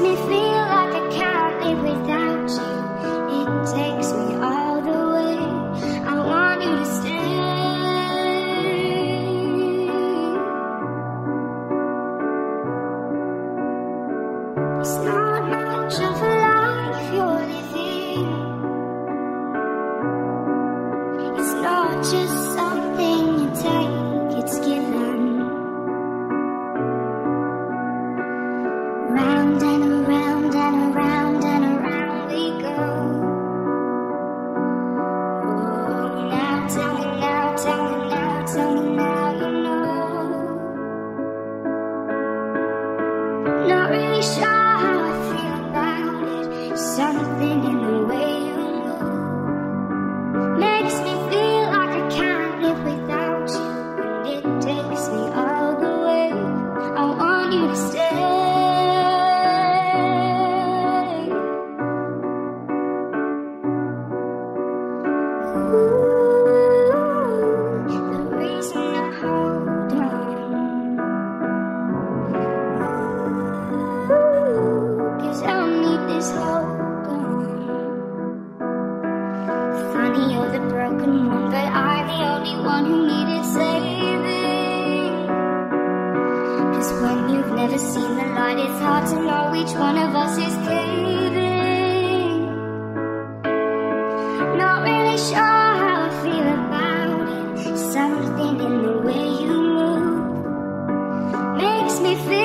makes me feel like I can't live without you. It takes me all the way. I want you to stay. It's not much of a life you're living. It's not just something you take, it's given. Round and Something in the way you move makes me feel like I can't live without you. And it takes me all the way. I want you to stay. one who needed saving. Cause when you've never seen the light, it's hard to know which one of us is caving. Not really sure how I feel about it. Something in the way you move makes me feel.